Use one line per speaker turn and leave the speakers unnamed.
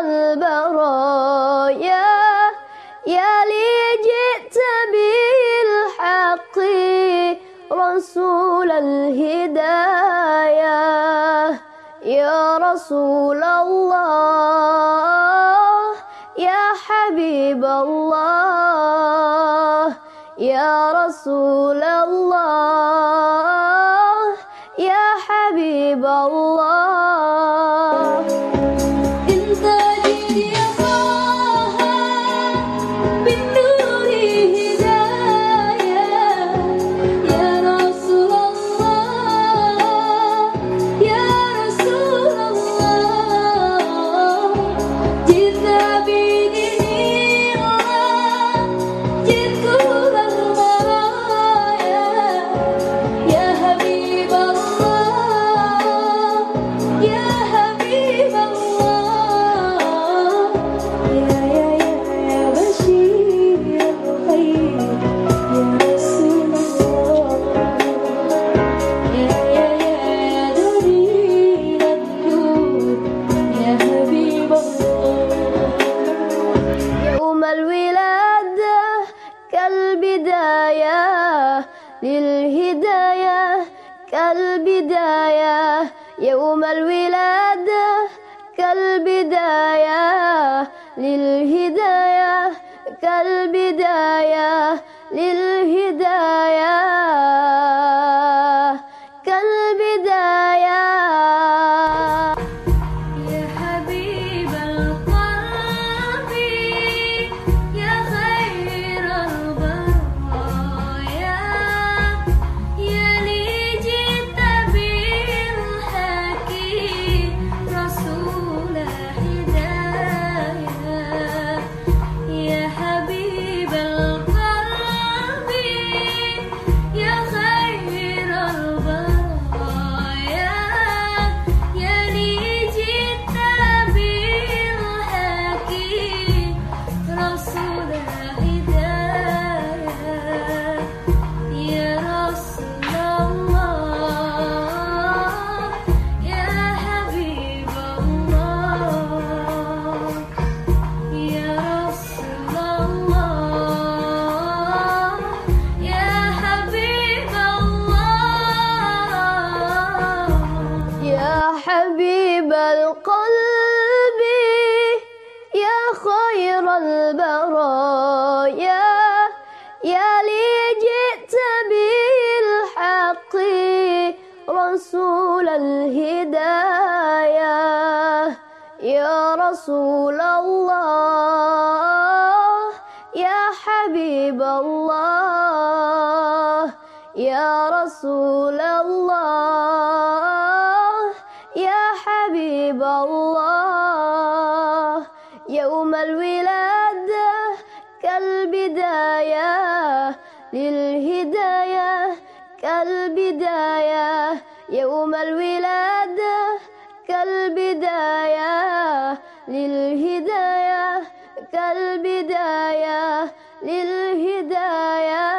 البرايا يا لي جئت بالحق رسول الهداية يا رسول الله يا حبيب الله. يا رسول الله يا حبيب الله. للهداية كالبداية يوم الولادة كالبداية. للهداية كالبداية للهداية. يا لي جئت بالحق رسول الهداية. يا رسول الله يا حبيب الله يا رسول الله يا حبيب الله. يوم الولادة كالبداية للهداية كالبداية. يوم الولادة كالبداية للهداية كالبداية للهداية.